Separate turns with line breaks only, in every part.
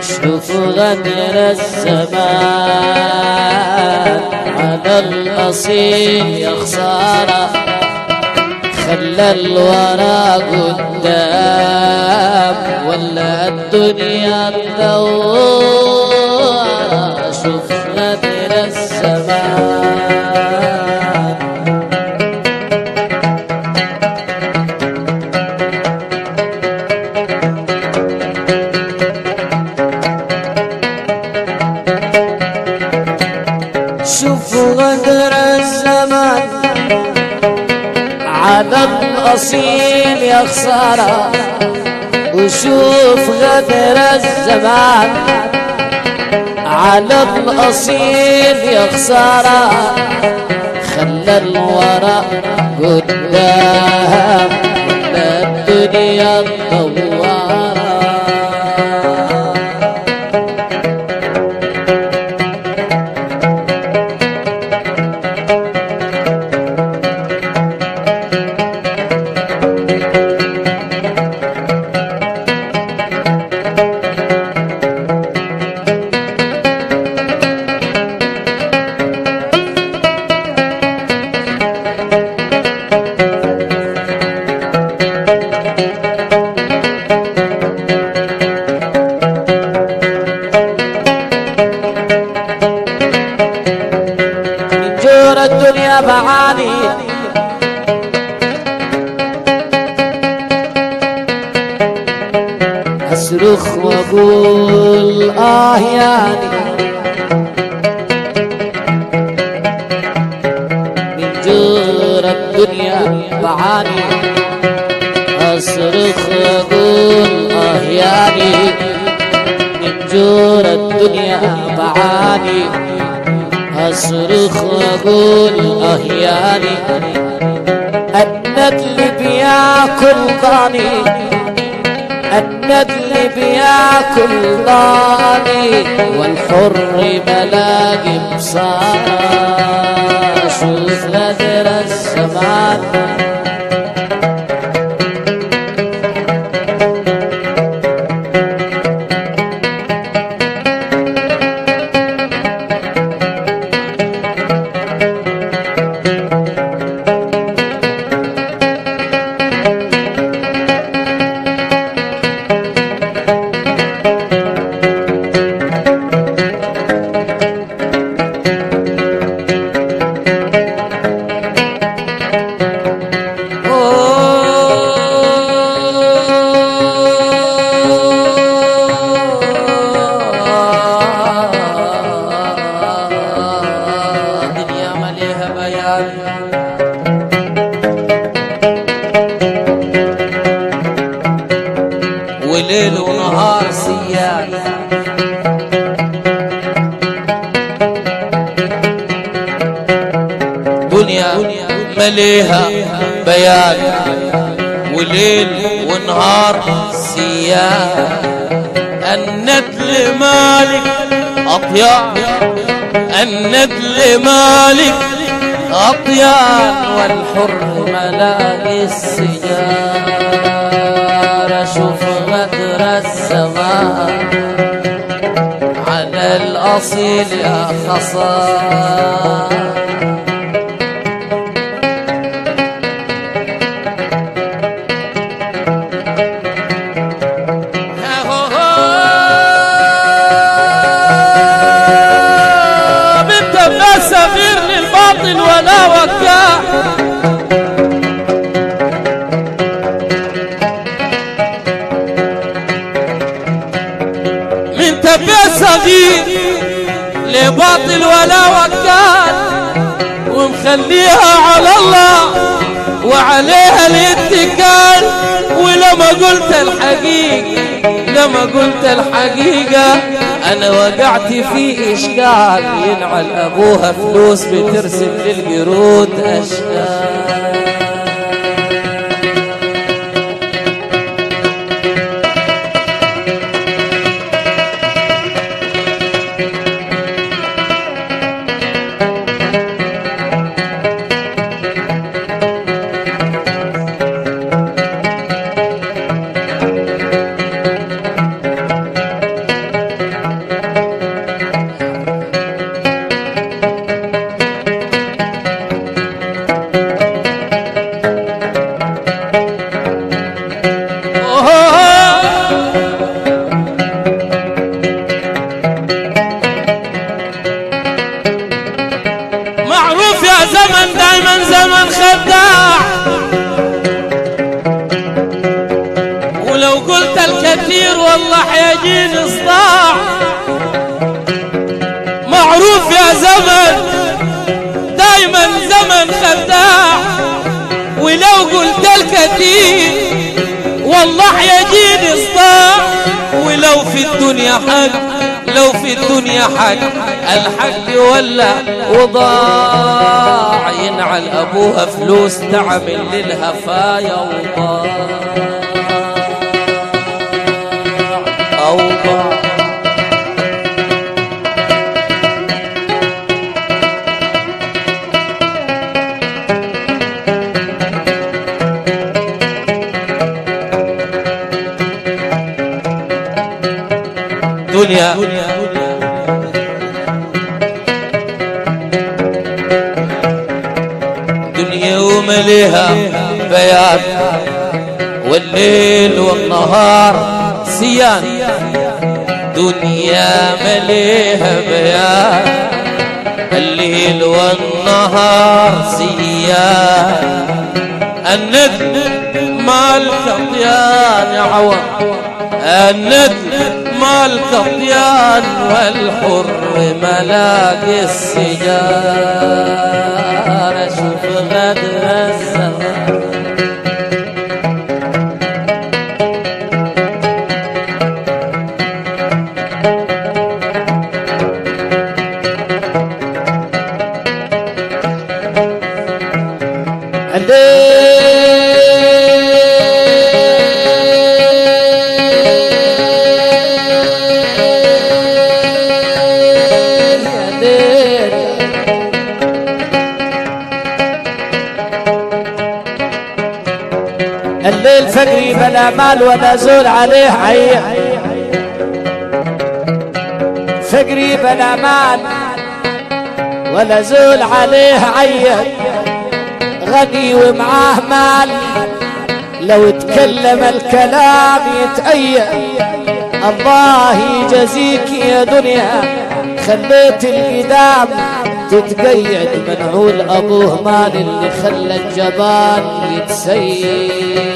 شوف غدر الزمان على الأصيل يا خسارة خلى الورى قدام ولا الدنيا تدور شوف غدر الزمان على الأصيل يا خسارة وشوف غدر الزمان. على الأصيل يا خسارة خلى الورى قدام لا الدنيا دوارة بعاني أصرخ وأقول آه يعني من جور الدنيا بعاني أصرخ وأقول آه يعني الندل بياكل ضاني الندل بياكل ضاني والحر ملاقي بصارة شوف غدر وليل ونهار سيان دنيا مليها بيان وليل ونهار سيان الندل مالك أطيان الندل مالك أطيان والحر ملاقي السجارة شوف غدر الزمان على الأصيل يا خصام لباطل ولا وكال ومخليها على الله وعليها الاتكال. ولما قلت الحقيقة لما قلت الحقيقة أنا وقعت في إشكال. ينعل أبوها فلوس بترسم للقرود أشكال. ولو في الدنيا حق لو في الدنيا حق الحق ولا وضاع. ينعل ابوها فلوس تعمل للهفايا وضاع. دنيا ومليها بيان. والليل والنهار سيان. دنيا مليها بيان. الليل والنهار سيان. الندم مالك طيان عوض الندم مال كطيان والحر ملاقي السجارة شوف غدر الزمان
فقري بلا مال ولا زول عليه عين فقري بلا مال ولا زول عليه عين غني ومعاه مال لو تكلم الكلام يتأيد الله يجزيك يا دنيا خليت القدام تتقيد. منعول أبوه مال اللي خلى الجبان يتسيد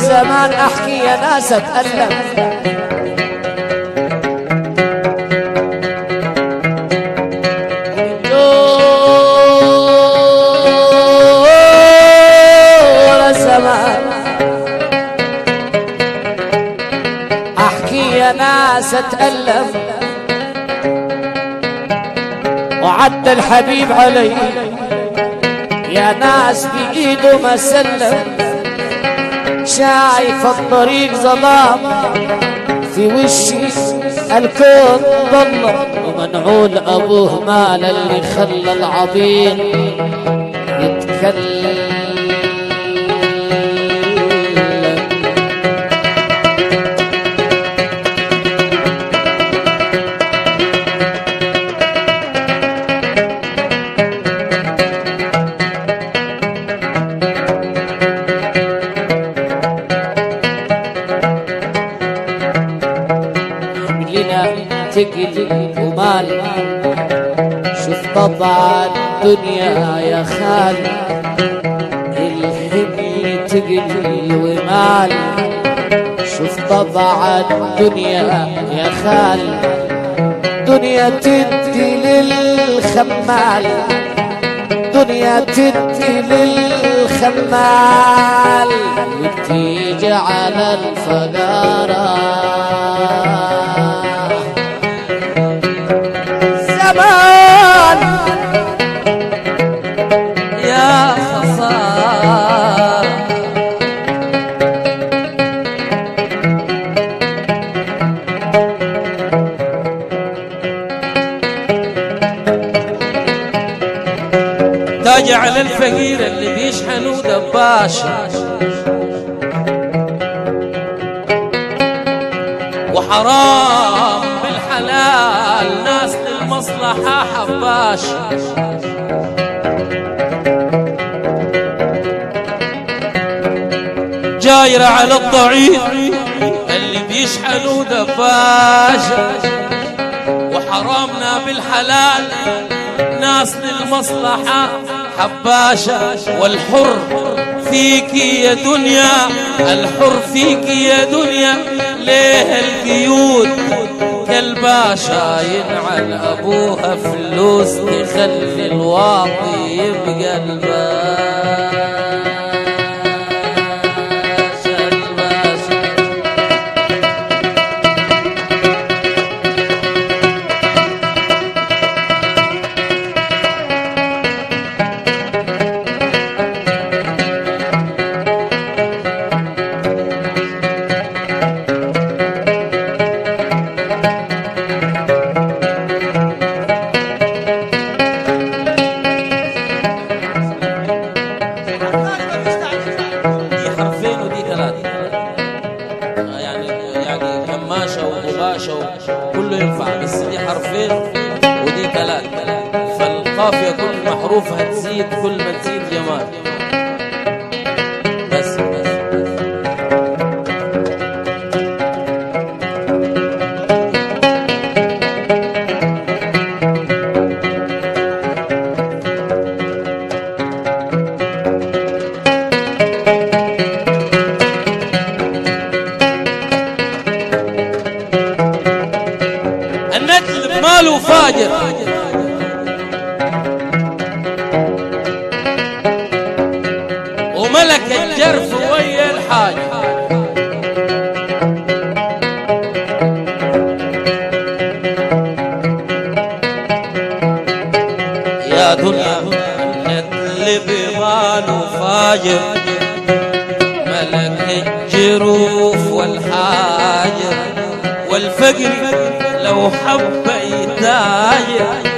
الزمان احكي يا ناس اتألم. جور الزمان احكي يا ناس اتألم. وعد الحبيب علي. يا ناس بإيده ما سلم. شايف الطريق ظلام في وشي الكون ضلم ومنعول أبوه مال اللي خلى العظيم. يتكلم تقل ومال. شوف طبع الدنيا يا خال. الحمل تقل ومال. شوف طبع الدنيا يا خال. دنيا تدي للخمال. دنيا تدي للخمال. وتيجي على الفقارة زمان.
يا خسارة. على الفقير اللي بيشحنوا دباش وحرام. للمصلحة حباش جايرة على الضعيف اللي بيشحنوا دفاشة وحرامنا بالحلال ناس للمصلحة. حباشة والحر فيك يا دنيا الحر فيك يا دنيا. ليه القيود؟ كالباشا ينعل أبوها فلوس تخلي الواطي يبقى والفقر لو حب يتاجر